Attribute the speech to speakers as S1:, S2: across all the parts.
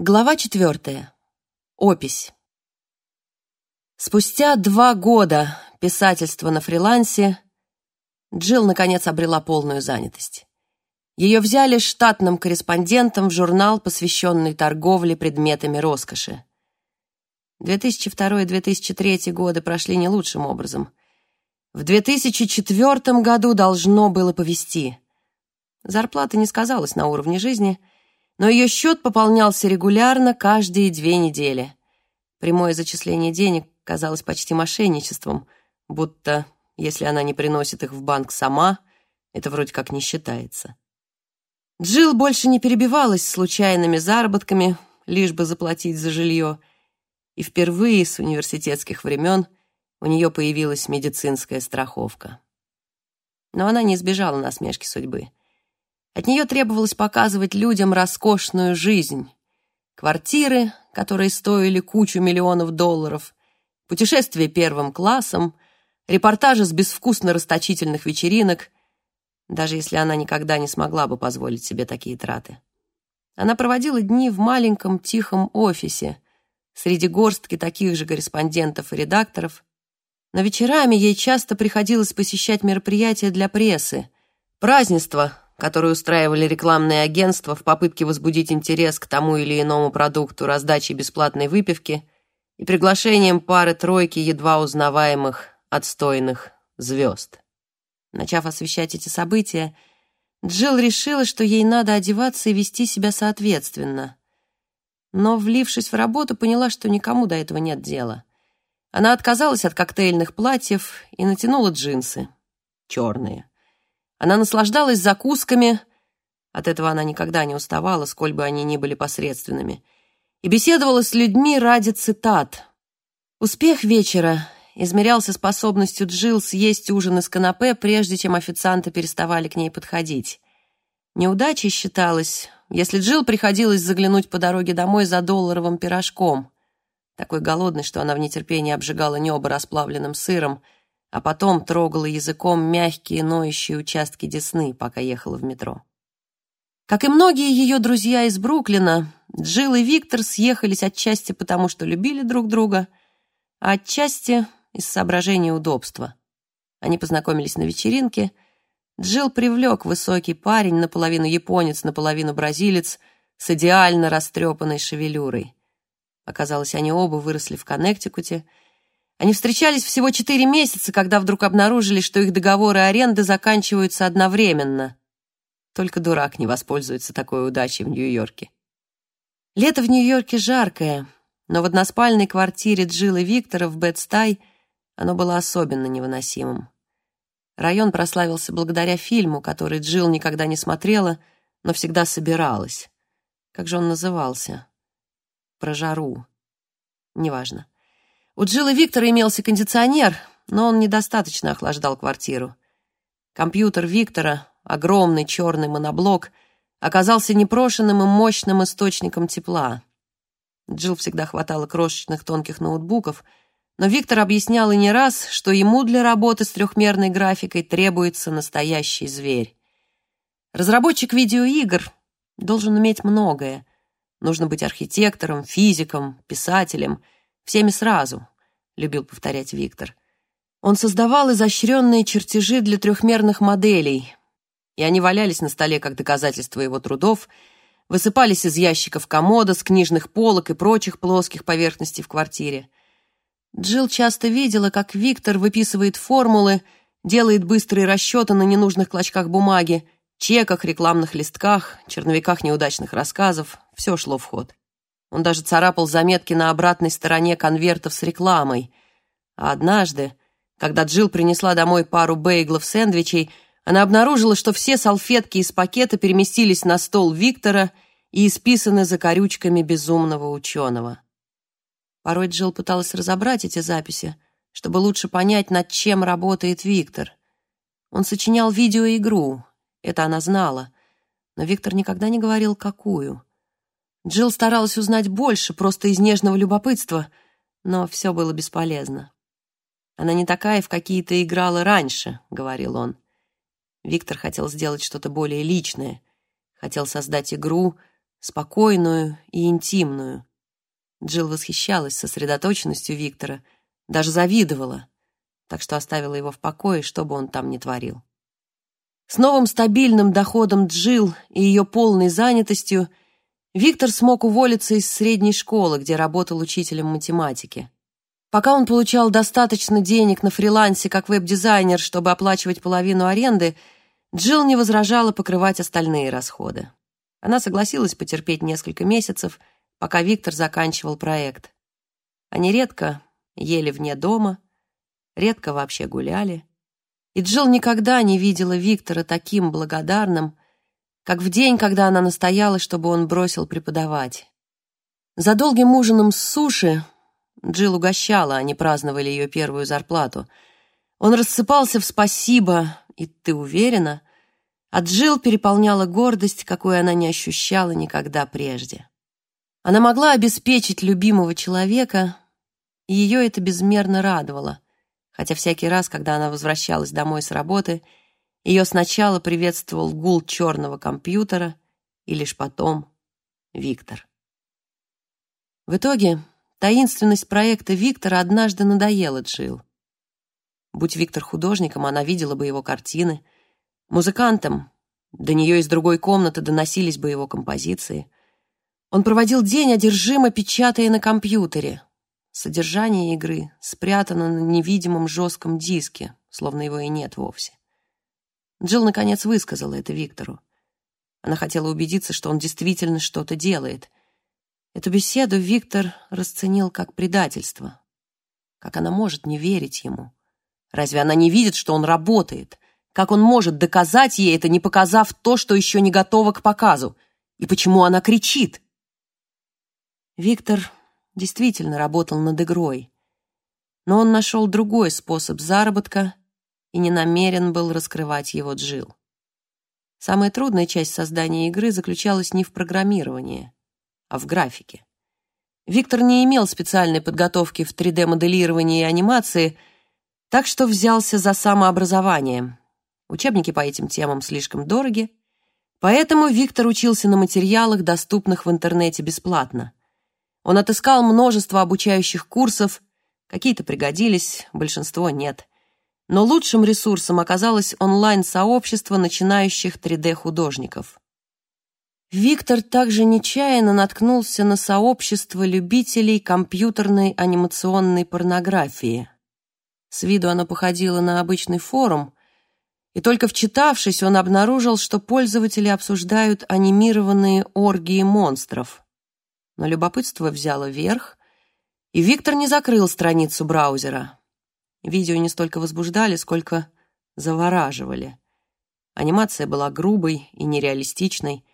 S1: Глава четвертая. Опись. Спустя два года писательства на фрилансе Джилл наконец обрела полную занятость. Ее взяли штатным корреспондентом в журнал, посвященный торговле предметами роскоши. 2002-2003 годы прошли не лучшим образом. В 2004 году должно было повести. Зарплата не сказалась на уровне жизни — но ее счет пополнялся регулярно каждые две недели. Прямое зачисление денег казалось почти мошенничеством, будто если она не приносит их в банк сама, это вроде как не считается. Джилл больше не перебивалась случайными заработками, лишь бы заплатить за жилье, и впервые с университетских времен у нее появилась медицинская страховка. Но она не избежала насмешки судьбы. От нее требовалось показывать людям роскошную жизнь. Квартиры, которые стоили кучу миллионов долларов, путешествия первым классом, репортажи с безвкусно расточительных вечеринок, даже если она никогда не смогла бы позволить себе такие траты. Она проводила дни в маленьком тихом офисе среди горстки таких же корреспондентов и редакторов, но вечерами ей часто приходилось посещать мероприятия для прессы, празднества, которые устраивали рекламные агентства в попытке возбудить интерес к тому или иному продукту раздачи бесплатной выпивки и приглашением пары-тройки едва узнаваемых отстойных звезд. Начав освещать эти события, Джилл решила, что ей надо одеваться и вести себя соответственно. Но, влившись в работу, поняла, что никому до этого нет дела. Она отказалась от коктейльных платьев и натянула джинсы. Черные. Она наслаждалась закусками, от этого она никогда не уставала, сколь бы они ни были посредственными, и беседовала с людьми ради цитат. Успех вечера измерялся способностью Джилл съесть ужин из канапе, прежде чем официанты переставали к ней подходить. Неудачей считалось, если Джилл приходилось заглянуть по дороге домой за долларовым пирожком, такой голодный, что она в нетерпении обжигала небо расплавленным сыром — а потом трогала языком мягкие ноющие участки десны, пока ехала в метро. Как и многие ее друзья из Бруклина, Джилл и Виктор съехались отчасти потому, что любили друг друга, а отчасти из соображения удобства. Они познакомились на вечеринке. Джилл привлек высокий парень, наполовину японец, наполовину бразилец, с идеально растрепанной шевелюрой. Оказалось, они оба выросли в Коннектикуте — они встречались всего четыре месяца, когда вдруг обнаружили, что их договоры аренды заканчиваются одновременно. Только дурак не воспользуется такой удачей в Нью-Йорке. Лето в Нью-Йорке жаркое, но в односпальной квартире Джилл Виктора в Бэдстай оно было особенно невыносимым. Район прославился благодаря фильму, который Джилл никогда не смотрела, но всегда собиралась. Как же он назывался? Про жару. Неважно. У Джилла Виктора имелся кондиционер, но он недостаточно охлаждал квартиру. Компьютер Виктора, огромный черный моноблок, оказался непрошенным и мощным источником тепла. Джилл всегда хватало крошечных тонких ноутбуков, но Виктор объяснял и не раз, что ему для работы с трехмерной графикой требуется настоящий зверь. Разработчик видеоигр должен уметь многое. Нужно быть архитектором, физиком, писателем — Всеми сразу, любил повторять Виктор. Он создавал изощренные чертежи для трехмерных моделей, и они валялись на столе как доказательство его трудов, высыпались из ящиков комода, с книжных полок и прочих плоских поверхностей в квартире. Джилл часто видела, как Виктор выписывает формулы, делает быстрые расчеты на ненужных клочках бумаги, чеках, рекламных листках, черновиках неудачных рассказов. Все шло в ход. Он даже царапал заметки на обратной стороне конвертов с рекламой. А однажды, когда Джилл принесла домой пару бейглов-сэндвичей, она обнаружила, что все салфетки из пакета переместились на стол Виктора и исписаны закорючками безумного ученого. Порой Джилл пыталась разобрать эти записи, чтобы лучше понять, над чем работает Виктор. Он сочинял видеоигру, это она знала, но Виктор никогда не говорил, какую — Джилл старалась узнать больше, просто из нежного любопытства, но все было бесполезно. «Она не такая, в какие-то играла раньше», — говорил он. Виктор хотел сделать что-то более личное, хотел создать игру, спокойную и интимную. Джилл восхищалась сосредоточенностью Виктора, даже завидовала, так что оставила его в покое, что бы он там ни творил. С новым стабильным доходом Джилл и ее полной занятостью Виктор смог уволиться из средней школы, где работал учителем математики. Пока он получал достаточно денег на фрилансе как веб-дизайнер, чтобы оплачивать половину аренды, Джилл не возражала покрывать остальные расходы. Она согласилась потерпеть несколько месяцев, пока Виктор заканчивал проект. Они редко ели вне дома, редко вообще гуляли. И Джилл никогда не видела Виктора таким благодарным, как в день, когда она настояла, чтобы он бросил преподавать. За долгим ужином с суши Джилл угощала, они праздновали ее первую зарплату. Он рассыпался в спасибо, и ты уверена? А Джилл переполняла гордость, какой она не ощущала никогда прежде. Она могла обеспечить любимого человека, и ее это безмерно радовало, хотя всякий раз, когда она возвращалась домой с работы, ее сначала приветствовал гул черного компьютера, и лишь потом Виктор. В итоге таинственность проекта Виктора однажды надоела Джилл. Будь Виктор художником, она видела бы его картины. Музыкантом до нее из другой комнаты доносились бы его композиции — он проводил день, одержимо печатая на компьютере. Содержание игры спрятано на невидимом жестком диске, словно его и нет вовсе. Джилл, наконец, высказала это Виктору. Она хотела убедиться, что он действительно что-то делает. Эту беседу Виктор расценил как предательство. Как она может не верить ему? Разве она не видит, что он работает? Как он может доказать ей это, не показав то, что еще не готово к показу? И почему она кричит? Виктор действительно работал над игрой, но он нашел другой способ заработка и не намерен был раскрывать его Джил. Самая трудная часть создания игры заключалась не в программировании, а в графике. Виктор не имел специальной подготовки в 3D-моделировании и анимации, так что взялся за самообразование. Учебники по этим темам слишком дороги, поэтому Виктор учился на материалах, доступных в интернете бесплатно. Он отыскал множество обучающих курсов, какие-то пригодились, большинство нет. Но лучшим ресурсом оказалось онлайн-сообщество начинающих 3D-художников. Виктор также нечаянно наткнулся на сообщество любителей компьютерной анимационной порнографии. С виду оно походило на обычный форум, и только вчитавшись, он обнаружил, что пользователи обсуждают анимированные оргии монстров но любопытство взяло верх, и Виктор не закрыл страницу браузера. Видео не столько возбуждали, сколько завораживали. Анимация была грубой и нереалистичной,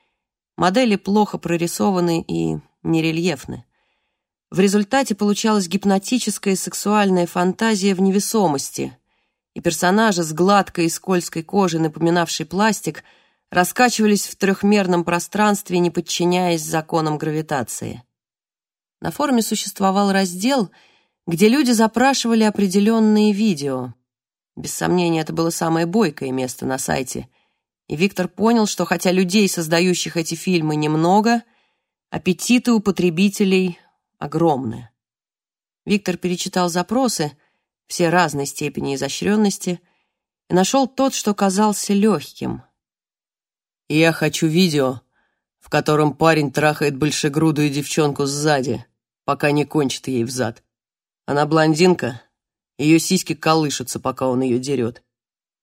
S1: модели плохо прорисованы и нерельефны. В результате получалась гипнотическая сексуальная фантазия в невесомости, и персонажи с гладкой и скользкой кожей, напоминавшей пластик, раскачивались в трехмерном пространстве, не подчиняясь законам гравитации. На форуме существовал раздел, где люди запрашивали определенные видео. Без сомнения, это было самое бойкое место на сайте. И Виктор понял, что хотя людей, создающих эти фильмы, немного, аппетиты у потребителей огромны. Виктор перечитал запросы, все разной степени изощренности, и нашел тот, что казался легким — я хочу видео, в котором парень трахает большегрудую девчонку сзади, пока не кончит ей взад. Она блондинка, ее сиськи колышутся, пока он ее дерет.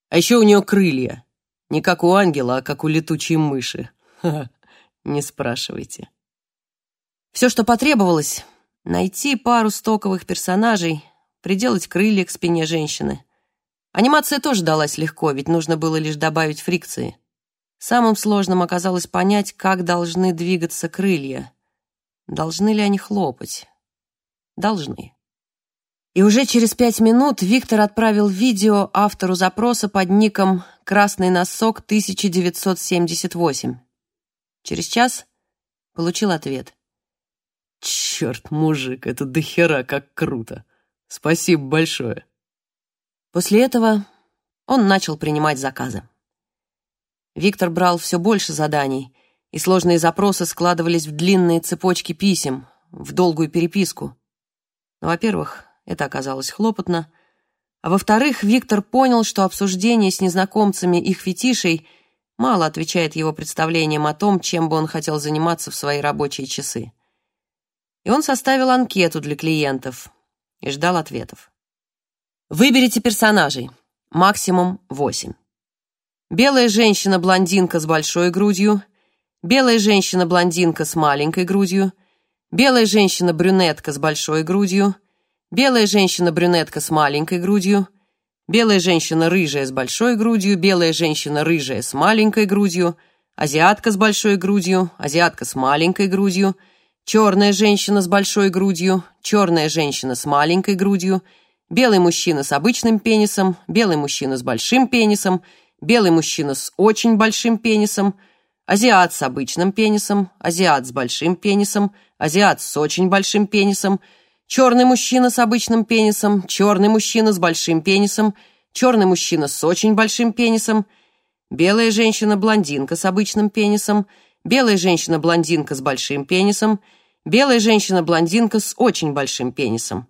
S1: А еще у нее крылья. Не как у ангела, а как у летучей мыши. Ха -ха, не спрашивайте. Все, что потребовалось, найти пару стоковых персонажей, приделать крылья к спине женщины. Анимация тоже далась легко, ведь нужно было лишь добавить фрикции. Самым сложным оказалось понять, как должны двигаться крылья. Должны ли они хлопать? Должны. И уже через пять минут Виктор отправил видео автору запроса под ником «Красный носок 1978». Через час получил ответ. «Черт, мужик, это дохера как круто! Спасибо большое!» После этого он начал принимать заказы. Виктор брал все больше заданий, и сложные запросы складывались в длинные цепочки писем, в долгую переписку. Но, во-первых, это оказалось хлопотно, а во-вторых, Виктор понял, что обсуждение с незнакомцами их фетишей мало отвечает его представлениям о том, чем бы он хотел заниматься в свои рабочие часы. И он составил анкету для клиентов и ждал ответов. Выберите персонажей. Максимум восемь. Белая женщина-блондинка с большой грудью, белая женщина-блондинка с маленькой грудью, белая женщина-брюнетка с большой грудью, белая женщина-брюнетка с маленькой грудью, белая женщина рыжая с большой грудью, белая женщина рыжая с маленькой грудью, азиатка с большой грудью, азиатка с маленькой грудью, черная женщина с большой грудью, черная женщина с маленькой грудью, белый мужчина с обычным пенисом, белый мужчина с большим пенисом, белый мужчина с очень большим пенисом, азиат с обычным пенисом, азиат с большим пенисом, азиат с очень большим пенисом, черный мужчина с обычным пенисом, черный мужчина с большим пенисом, черный мужчина с очень большим пенисом, белая женщина-блондинка с обычным пенисом, белая женщина-блондинка с большим пенисом, белая женщина-блондинка с очень большим пенисом,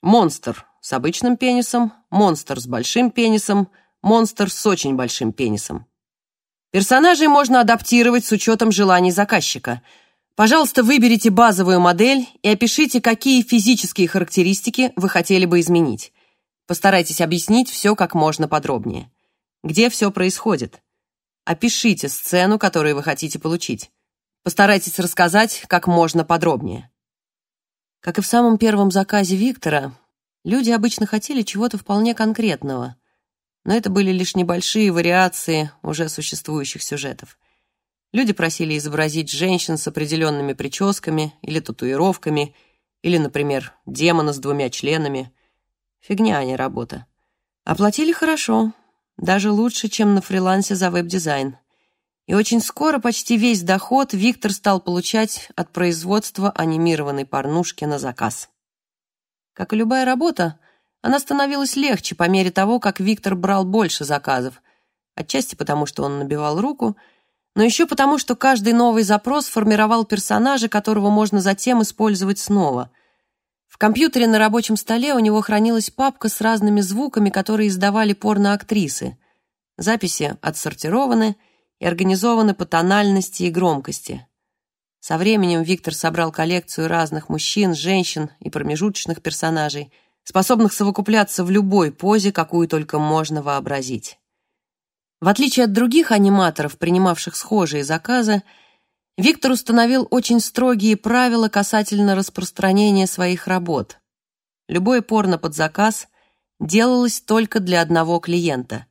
S1: монстр с обычным пенисом, монстр с большим пенисом, монстр с очень большим пенисом. Персонажей можно адаптировать с учетом желаний заказчика. Пожалуйста, выберите базовую модель и опишите, какие физические характеристики вы хотели бы изменить. Постарайтесь объяснить все как можно подробнее. Где все происходит? Опишите сцену, которую вы хотите получить. Постарайтесь рассказать как можно подробнее. Как и в самом первом заказе Виктора, люди обычно хотели чего-то вполне конкретного но это были лишь небольшие вариации уже существующих сюжетов. Люди просили изобразить женщин с определенными прическами или татуировками, или, например, демона с двумя членами. Фигня, а не работа. Оплатили хорошо, даже лучше, чем на фрилансе за веб-дизайн. И очень скоро почти весь доход Виктор стал получать от производства анимированной порнушки на заказ. Как и любая работа, она становилась легче по мере того, как Виктор брал больше заказов. Отчасти потому, что он набивал руку, но еще потому, что каждый новый запрос формировал персонажа, которого можно затем использовать снова. В компьютере на рабочем столе у него хранилась папка с разными звуками, которые издавали порноактрисы. Записи отсортированы и организованы по тональности и громкости. Со временем Виктор собрал коллекцию разных мужчин, женщин и промежуточных персонажей – способных совокупляться в любой позе, какую только можно вообразить. В отличие от других аниматоров, принимавших схожие заказы, Виктор установил очень строгие правила касательно распространения своих работ. Любое порно под заказ делалось только для одного клиента.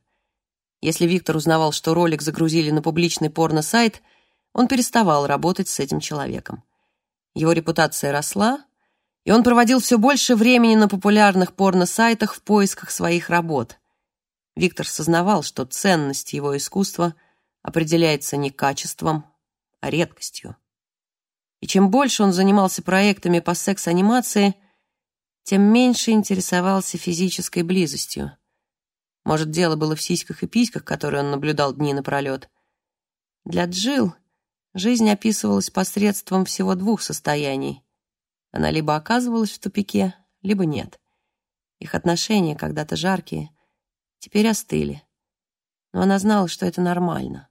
S1: Если Виктор узнавал, что ролик загрузили на публичный порно-сайт, он переставал работать с этим человеком. Его репутация росла, и он проводил все больше времени на популярных порно-сайтах в поисках своих работ. Виктор сознавал, что ценность его искусства определяется не качеством, а редкостью. И чем больше он занимался проектами по секс-анимации, тем меньше интересовался физической близостью. Может, дело было в сиськах и письках, которые он наблюдал дни напролет. Для Джил жизнь описывалась посредством всего двух состояний она либо оказывалась в тупике, либо нет. Их отношения, когда-то жаркие, теперь остыли. Но она знала, что это нормально.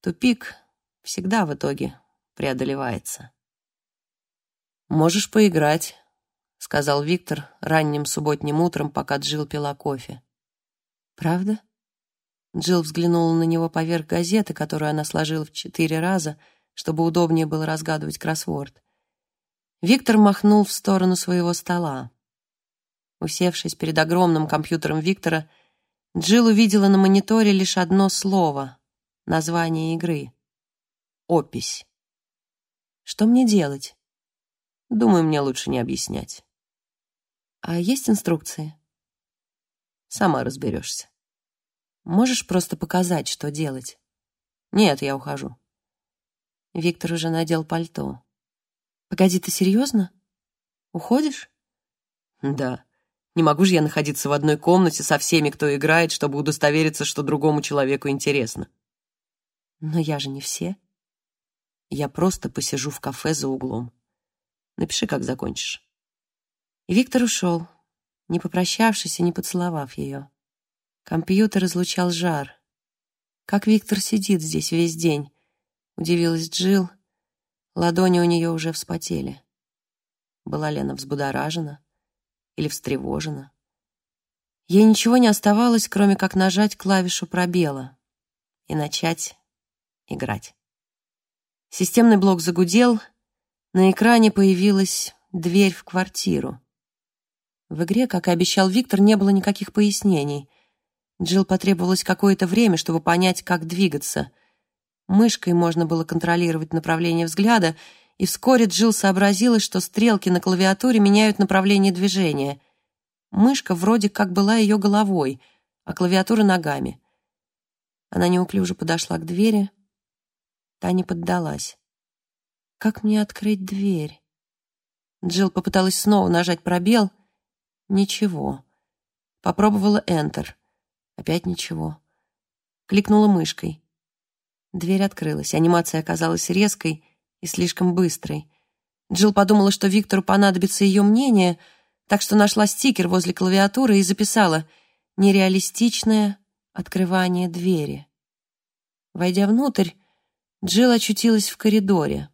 S1: Тупик всегда в итоге преодолевается. «Можешь поиграть», — сказал Виктор ранним субботним утром, пока Джилл пила кофе. «Правда?» Джилл взглянула на него поверх газеты, которую она сложила в четыре раза, чтобы удобнее было разгадывать кроссворд. Виктор махнул в сторону своего стола. Усевшись перед огромным компьютером Виктора, Джилл увидела на мониторе лишь одно слово — название игры — «Опись». «Что мне делать?» «Думаю, мне лучше не объяснять». «А есть инструкции?» «Сама разберешься». «Можешь просто показать, что делать?» «Нет, я ухожу». Виктор уже надел пальто. Погоди, ты серьезно? Уходишь? Да. Не могу же я находиться в одной комнате со всеми, кто играет, чтобы удостовериться, что другому человеку интересно. Но я же не все. Я просто посижу в кафе за углом. Напиши, как закончишь». И Виктор ушел, не попрощавшись и не поцеловав ее. Компьютер излучал жар. Как Виктор сидит здесь весь день? Удивилась Джилл. Ладони у нее уже вспотели. Была ли она взбудоражена или встревожена? Ей ничего не оставалось, кроме как нажать клавишу пробела и начать играть. Системный блок загудел, на экране появилась дверь в квартиру. В игре, как и обещал Виктор, не было никаких пояснений. Джилл потребовалось какое-то время, чтобы понять, как двигаться. Мышкой можно было контролировать направление взгляда, и вскоре Джилл сообразила, что стрелки на клавиатуре меняют направление движения. Мышка вроде как была ее головой, а клавиатура — ногами. Она неуклюже подошла к двери. Та не поддалась. «Как мне открыть дверь?» Джилл попыталась снова нажать пробел. Ничего. Попробовала Enter. Опять ничего. Кликнула мышкой. Дверь открылась. Анимация оказалась резкой и слишком быстрой. Джилл подумала, что Виктору понадобится ее мнение, так что нашла стикер возле клавиатуры и записала «Нереалистичное открывание двери». Войдя внутрь, Джилл очутилась в коридоре.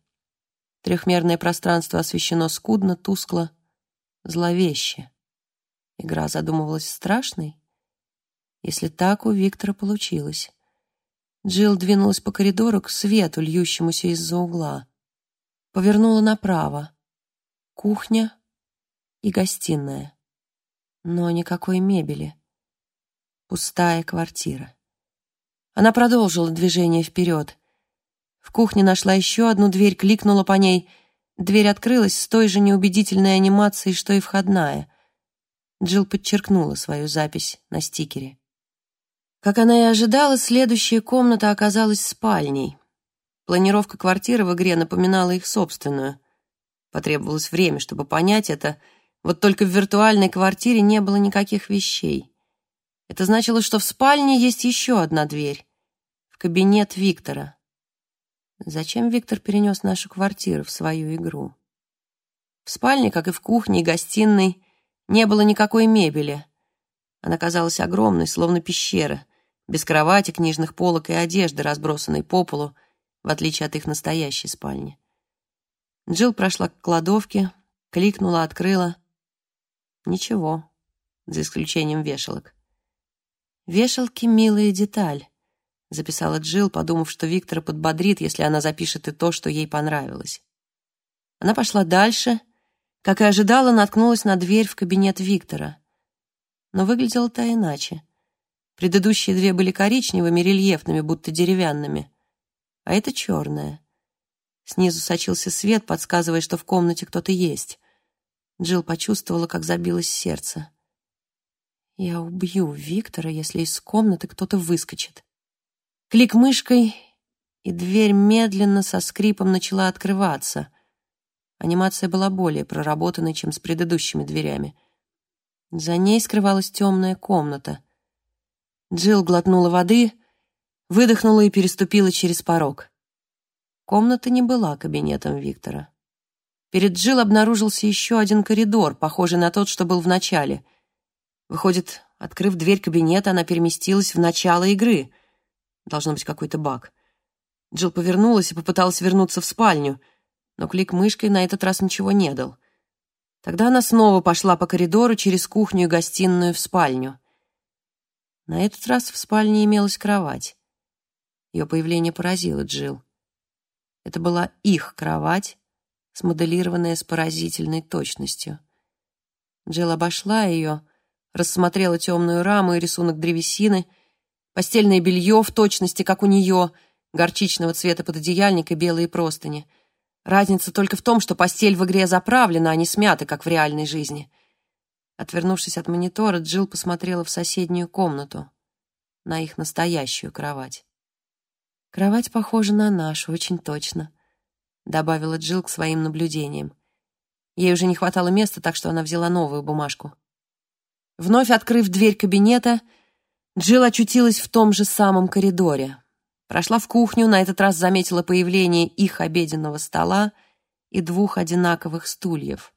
S1: Трехмерное пространство освещено скудно, тускло, зловеще. Игра задумывалась страшной. Если так, у Виктора получилось. Джилл двинулась по коридору к свету, льющемуся из-за угла. Повернула направо. Кухня и гостиная. Но никакой мебели. Пустая квартира. Она продолжила движение вперед. В кухне нашла еще одну дверь, кликнула по ней. Дверь открылась с той же неубедительной анимацией, что и входная. Джилл подчеркнула свою запись на стикере. Как она и ожидала, следующая комната оказалась спальней. Планировка квартиры в игре напоминала их собственную. Потребовалось время, чтобы понять это, вот только в виртуальной квартире не было никаких вещей. Это значило, что в спальне есть еще одна дверь. В кабинет Виктора. Зачем Виктор перенес нашу квартиру в свою игру? В спальне, как и в кухне и гостиной, не было никакой мебели. Она казалась огромной, словно пещера, без кровати, книжных полок и одежды, разбросанной по полу, в отличие от их настоящей спальни. Джилл прошла к кладовке, кликнула, открыла. Ничего, за исключением вешалок. «Вешалки — милая деталь», — записала Джилл, подумав, что Виктора подбодрит, если она запишет и то, что ей понравилось. Она пошла дальше, как и ожидала, наткнулась на дверь в кабинет Виктора. Но выглядела та иначе. Предыдущие две были коричневыми, рельефными, будто деревянными. А это черная. Снизу сочился свет, подсказывая, что в комнате кто-то есть. Джилл почувствовала, как забилось сердце. «Я убью Виктора, если из комнаты кто-то выскочит». Клик мышкой, и дверь медленно со скрипом начала открываться. Анимация была более проработанной, чем с предыдущими дверями. За ней скрывалась темная комната — Джилл глотнула воды, выдохнула и переступила через порог. Комната не была кабинетом Виктора. Перед Джилл обнаружился еще один коридор, похожий на тот, что был в начале. Выходит, открыв дверь кабинета, она переместилась в начало игры. Должно быть какой-то баг. Джилл повернулась и попыталась вернуться в спальню, но клик мышкой на этот раз ничего не дал. Тогда она снова пошла по коридору через кухню и гостиную в спальню. На этот раз в спальне имелась кровать. Ее появление поразило Джилл. Это была их кровать, смоделированная с поразительной точностью. Джилл обошла ее, рассмотрела темную раму и рисунок древесины, постельное белье в точности, как у нее, горчичного цвета пододеяльник и белые простыни. Разница только в том, что постель в игре заправлена, а не смята, как в реальной жизни. Отвернувшись от монитора, Джилл посмотрела в соседнюю комнату, на их настоящую кровать. «Кровать похожа на нашу, очень точно», — добавила Джилл к своим наблюдениям. Ей уже не хватало места, так что она взяла новую бумажку. Вновь открыв дверь кабинета, Джилл очутилась в том же самом коридоре. Прошла в кухню, на этот раз заметила появление их обеденного стола и двух одинаковых стульев.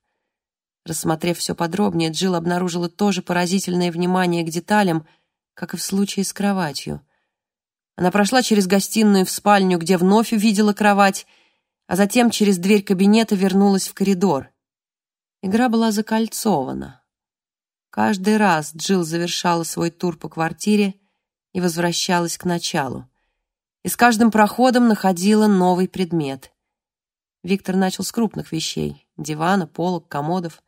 S1: Рассмотрев все подробнее, Джилл обнаружила тоже поразительное внимание к деталям, как и в случае с кроватью. Она прошла через гостиную в спальню, где вновь увидела кровать, а затем через дверь кабинета вернулась в коридор. Игра была закольцована. Каждый раз Джилл завершала свой тур по квартире и возвращалась к началу и с каждым проходом находила новый предмет. Виктор начал с крупных вещей — дивана, полок, комодов.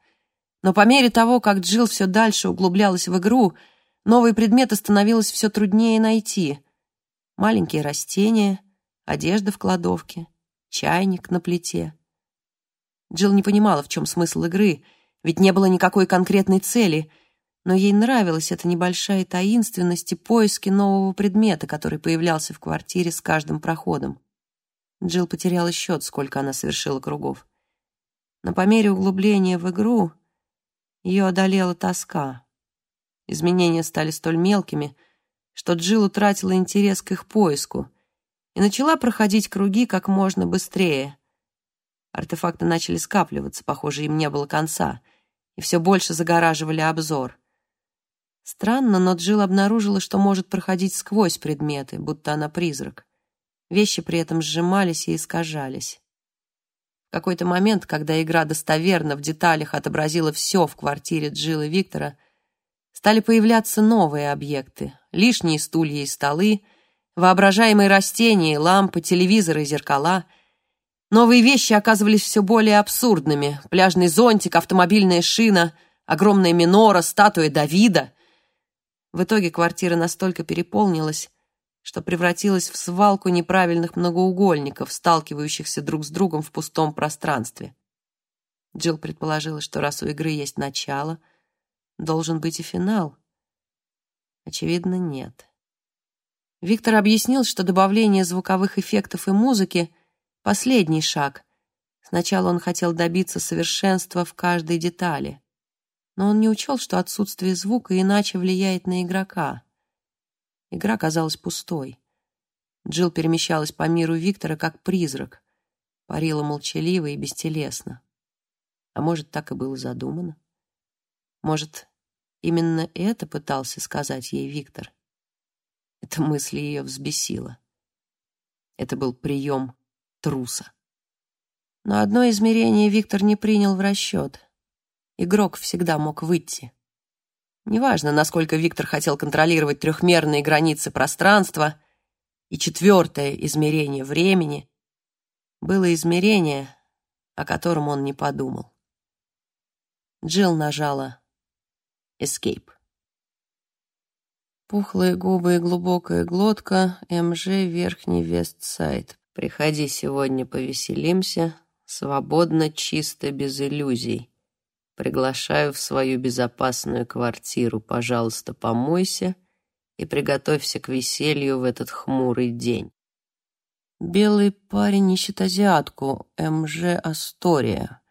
S1: Но по мере того, как Джилл все дальше углублялась в игру, новые предметы становилось все труднее найти. Маленькие растения, одежда в кладовке, чайник на плите. Джилл не понимала, в чем смысл игры, ведь не было никакой конкретной цели — но ей нравилась эта небольшая таинственность и поиски нового предмета, который появлялся в квартире с каждым проходом. Джилл потеряла счет, сколько она совершила кругов. Но по мере углубления в игру ее одолела тоска. Изменения стали столь мелкими, что Джилл утратила интерес к их поиску и начала проходить круги как можно быстрее. Артефакты начали скапливаться, похоже, им не было конца, и все больше загораживали обзор. Странно, но Джилл обнаружила, что может проходить сквозь предметы, будто она призрак. Вещи при этом сжимались и искажались. В какой-то момент, когда игра достоверно в деталях отобразила все в квартире Джилла Виктора, стали появляться новые объекты, лишние стулья и столы, воображаемые растения, лампы, телевизоры и зеркала. Новые вещи оказывались все более абсурдными. Пляжный зонтик, автомобильная шина, огромная минора, статуя Давида — в итоге квартира настолько переполнилась, что превратилась в свалку неправильных многоугольников, сталкивающихся друг с другом в пустом пространстве. Джилл предположила, что раз у игры есть начало, должен быть и финал. Очевидно, нет. Виктор объяснил, что добавление звуковых эффектов и музыки — последний шаг. Сначала он хотел добиться совершенства в каждой детали но он не учел, что отсутствие звука иначе влияет на игрока. Игра казалась пустой. Джилл перемещалась по миру Виктора как призрак, парила молчаливо и бестелесно. А может, так и было задумано? Может, именно это пытался сказать ей Виктор? Эта мысль ее взбесила. Это был прием труса. Но одно измерение Виктор не принял в расчет — игрок всегда мог выйти. Неважно, насколько Виктор хотел контролировать трехмерные границы пространства и четвертое измерение времени, было измерение, о котором он не подумал. Джилл нажала «Escape». Пухлые губы и глубокая глотка, МЖ, Верхний Вестсайд. Приходи сегодня повеселимся, свободно, чисто, без иллюзий. Приглашаю в свою безопасную квартиру. Пожалуйста, помойся и приготовься к веселью в этот хмурый день. Белый парень ищет азиатку, МЖ Астория.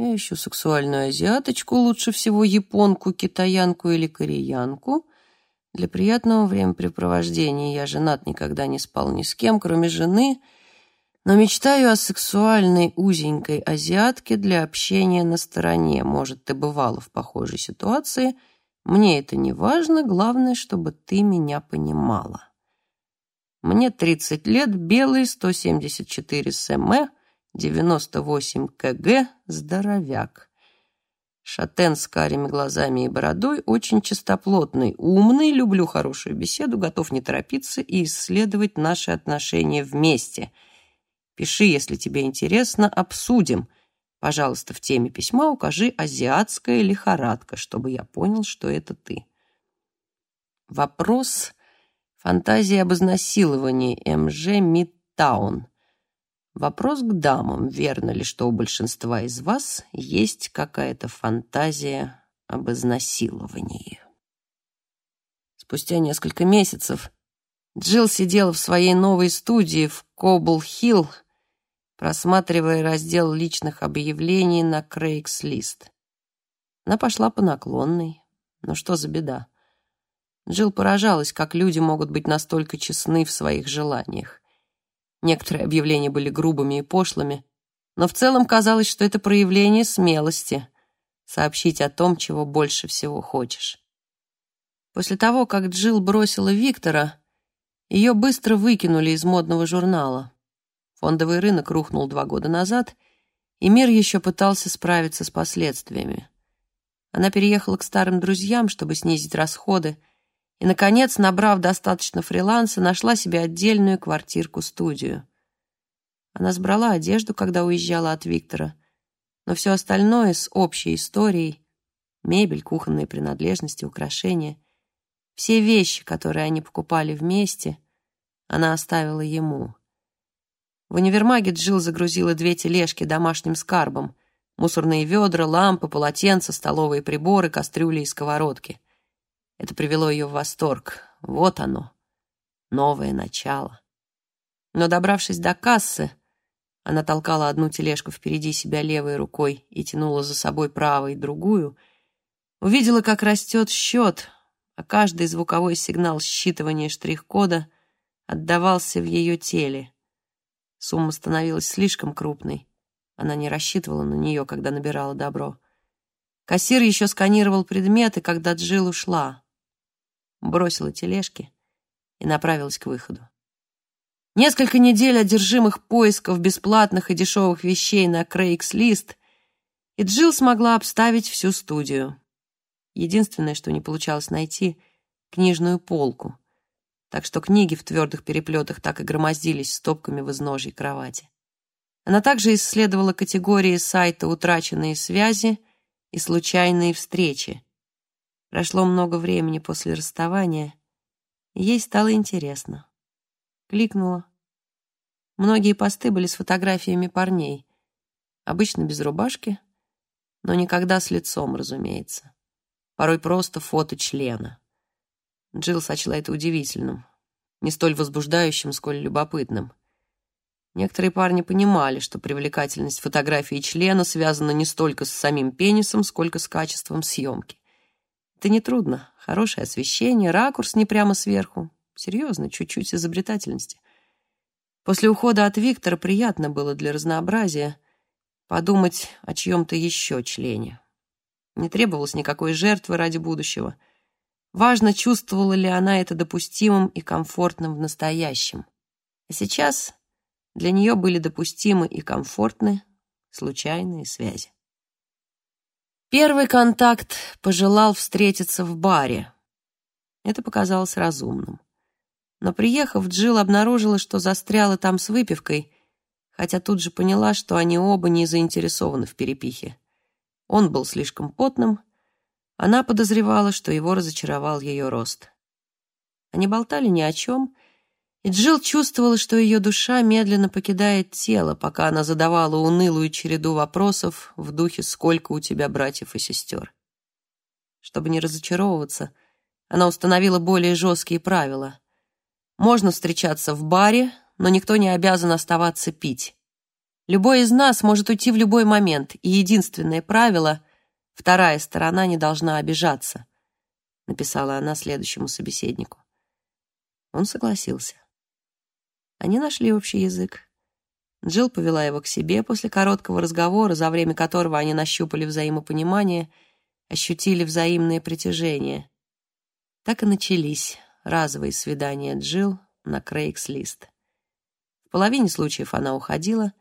S1: Я ищу сексуальную азиаточку, лучше всего японку, китаянку или кореянку. Для приятного времяпрепровождения я женат, никогда не спал ни с кем, кроме жены — но мечтаю о сексуальной узенькой азиатке для общения на стороне. Может, ты бывала в похожей ситуации. Мне это не важно, главное, чтобы ты меня понимала. Мне 30 лет, белый, 174 см, 98 кг, здоровяк. Шатен с карими глазами и бородой, очень чистоплотный, умный, люблю хорошую беседу, готов не торопиться и исследовать наши отношения вместе — Пиши, если тебе интересно, обсудим. Пожалуйста, в теме письма укажи «азиатская лихорадка», чтобы я понял, что это ты. Вопрос фантазии об изнасиловании МЖ Мидтаун. Вопрос к дамам. Верно ли, что у большинства из вас есть какая-то фантазия об изнасиловании? Спустя несколько месяцев Джилл сидела в своей новой студии в Кобл-Хилл, просматривая раздел личных объявлений на Craigslist. Она пошла по наклонной. Но что за беда? Джилл поражалась, как люди могут быть настолько честны в своих желаниях. Некоторые объявления были грубыми и пошлыми, но в целом казалось, что это проявление смелости — сообщить о том, чего больше всего хочешь. После того, как Джилл бросила Виктора, ее быстро выкинули из модного журнала. Фондовый рынок рухнул два года назад, и мир еще пытался справиться с последствиями. Она переехала к старым друзьям, чтобы снизить расходы, и, наконец, набрав достаточно фриланса, нашла себе отдельную квартирку-студию. Она сбрала одежду, когда уезжала от Виктора, но все остальное с общей историей — мебель, кухонные принадлежности, украшения — все вещи, которые они покупали вместе, она оставила ему. В универмаге Джилл загрузила две тележки домашним скарбом. Мусорные ведра, лампы, полотенца, столовые приборы, кастрюли и сковородки. Это привело ее в восторг. Вот оно, новое начало. Но, добравшись до кассы, она толкала одну тележку впереди себя левой рукой и тянула за собой правой другую, увидела, как растет счет, а каждый звуковой сигнал считывания штрих-кода отдавался в ее теле. Сумма становилась слишком крупной. Она не рассчитывала на нее, когда набирала добро. Кассир еще сканировал предметы, когда Джилл ушла. Бросила тележки и направилась к выходу. Несколько недель одержимых поисков бесплатных и дешевых вещей на Craigslist, и Джилл смогла обставить всю студию. Единственное, что не получалось найти — книжную полку. Так что книги в твердых переплетах так и громоздились стопками в изножьей кровати. Она также исследовала категории сайта «Утраченные связи» и «Случайные встречи». Прошло много времени после расставания, ей стало интересно. Кликнула. Многие посты были с фотографиями парней, обычно без рубашки, но никогда с лицом, разумеется порой просто фото члена. Джилл сочла это удивительным, не столь возбуждающим, сколь любопытным. Некоторые парни понимали, что привлекательность фотографии члена связана не столько с самим пенисом, сколько с качеством съемки. Это нетрудно. Хорошее освещение, ракурс не прямо сверху. Серьезно, чуть-чуть изобретательности. После ухода от Виктора приятно было для разнообразия подумать о чьем-то еще члене. Не требовалось никакой жертвы ради будущего. Важно, чувствовала ли она это допустимым и комфортным в настоящем. А сейчас для нее были допустимы и комфортны случайные связи. Первый контакт пожелал встретиться в баре. Это показалось разумным. Но приехав, Джилл обнаружила, что застряла там с выпивкой, хотя тут же поняла, что они оба не заинтересованы в перепихе. Он был слишком потным. Она подозревала, что его разочаровал ее рост. Они болтали ни о чем, и Джилл чувствовала, что ее душа медленно покидает тело, пока она задавала унылую череду вопросов в духе «Сколько у тебя братьев и сестер?». Чтобы не разочаровываться, она установила более жесткие правила. Можно встречаться в баре, но никто не обязан оставаться пить. Любой из нас может уйти в любой момент, и единственное правило — вторая сторона не должна обижаться, — написала она следующему собеседнику. Он согласился. Они нашли общий язык. Джилл повела его к себе после короткого разговора, за время которого они нащупали взаимопонимание, ощутили взаимное притяжение. Так и начались разовые свидания Джилл на Крейгс-лист. В половине случаев она уходила,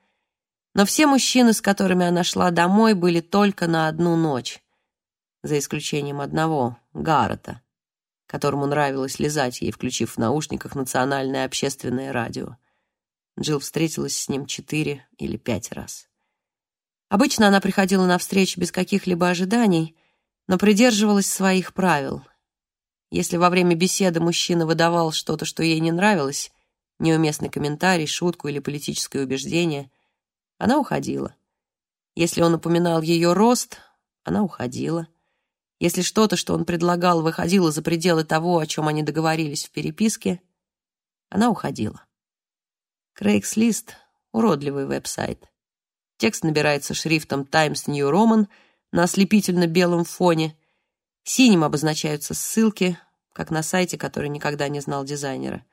S1: но все мужчины, с которыми она шла домой, были только на одну ночь, за исключением одного, Гаррета, которому нравилось лизать ей, включив в наушниках национальное общественное радио. Джилл встретилась с ним четыре или пять раз. Обычно она приходила на встречу без каких-либо ожиданий, но придерживалась своих правил. Если во время беседы мужчина выдавал что-то, что ей не нравилось, неуместный комментарий, шутку или политическое убеждение — она уходила. Если он упоминал ее рост, она уходила. Если что-то, что он предлагал, выходило за пределы того, о чем они договорились в переписке, она уходила. Craigslist — уродливый веб-сайт. Текст набирается шрифтом Times New Roman на ослепительно белом фоне. Синим обозначаются ссылки, как на сайте, который никогда не знал дизайнера.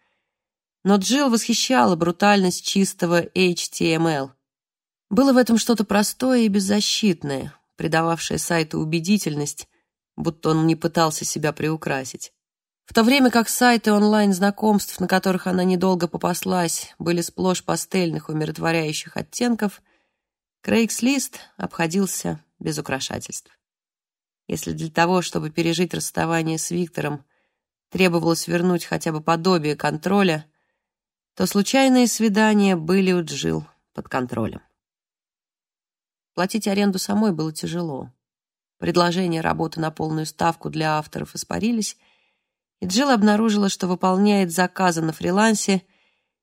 S1: Но Джилл восхищала брутальность чистого HTML. Было в этом что-то простое и беззащитное, придававшее сайту убедительность, будто он не пытался себя приукрасить. В то время как сайты онлайн-знакомств, на которых она недолго попаслась, были сплошь пастельных умиротворяющих оттенков, Craigslist обходился без украшательств. Если для того, чтобы пережить расставание с Виктором, требовалось вернуть хотя бы подобие контроля, то случайные свидания были у Джил под контролем. Платить аренду самой было тяжело. Предложения работы на полную ставку для авторов испарились, и Джилл обнаружила, что выполняет заказы на фрилансе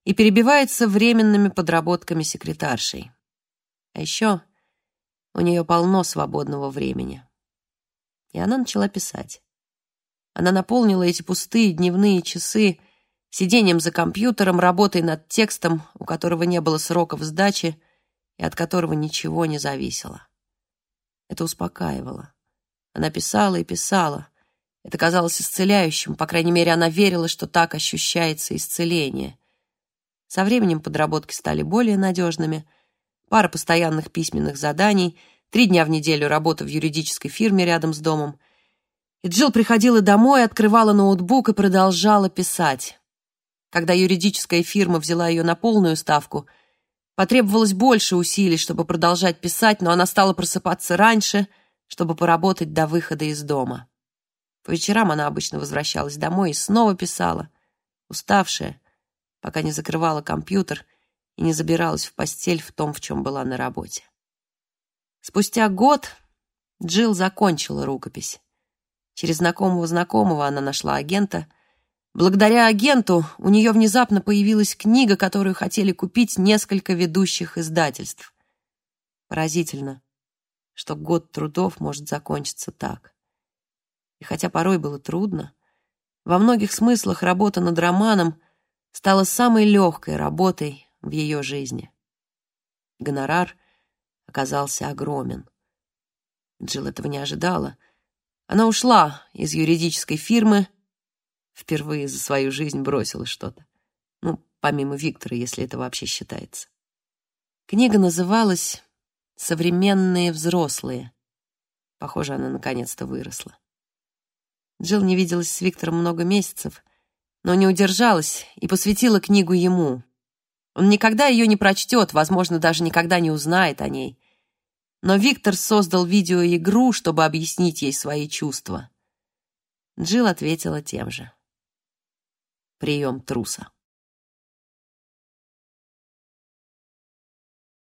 S1: и перебивается временными подработками секретаршей. А еще у нее полно свободного времени. И она начала писать. Она наполнила эти пустые дневные часы сидением за компьютером, работой над текстом, у которого не было сроков сдачи и от которого ничего не зависело. Это успокаивало. Она писала и писала, это казалось исцеляющим, по крайней мере, она верила, что так ощущается исцеление. Со временем подработки стали более надежными. Пара постоянных письменных заданий, три дня в неделю работа в юридической фирме рядом с домом. И Джилл приходила домой, открывала ноутбук и продолжала писать. Когда юридическая фирма взяла ее на полную ставку, потребовалось больше усилий, чтобы продолжать писать, но она стала просыпаться раньше, чтобы поработать до выхода из дома. По вечерам она обычно возвращалась домой и снова писала, уставшая, пока не закрывала компьютер и не забиралась в постель в том, в чем была на работе. Спустя год Джилл закончила рукопись. Через знакомого знакомого она нашла агента. Благодаря агенту у нее внезапно появилась книга, которую хотели купить несколько ведущих издательств. Поразительно, что год трудов может закончиться так. И хотя порой было трудно, во многих смыслах работа над романом стала самой легкой работой в ее жизни. Гонорар оказался огромен. Джилл этого не ожидала. Она ушла из юридической фирмы, впервые за свою жизнь бросила что-то. Ну, помимо Виктора, если это вообще считается. Книга называлась «Современные взрослые». Похоже, она наконец-то выросла. Джилл не виделась с Виктором много месяцев, но не удержалась и посвятила книгу ему. Он никогда ее не прочтет, возможно, даже никогда не узнает о ней. Но Виктор создал видеоигру, чтобы объяснить ей свои чувства. Джилл ответила тем же. Прием труса.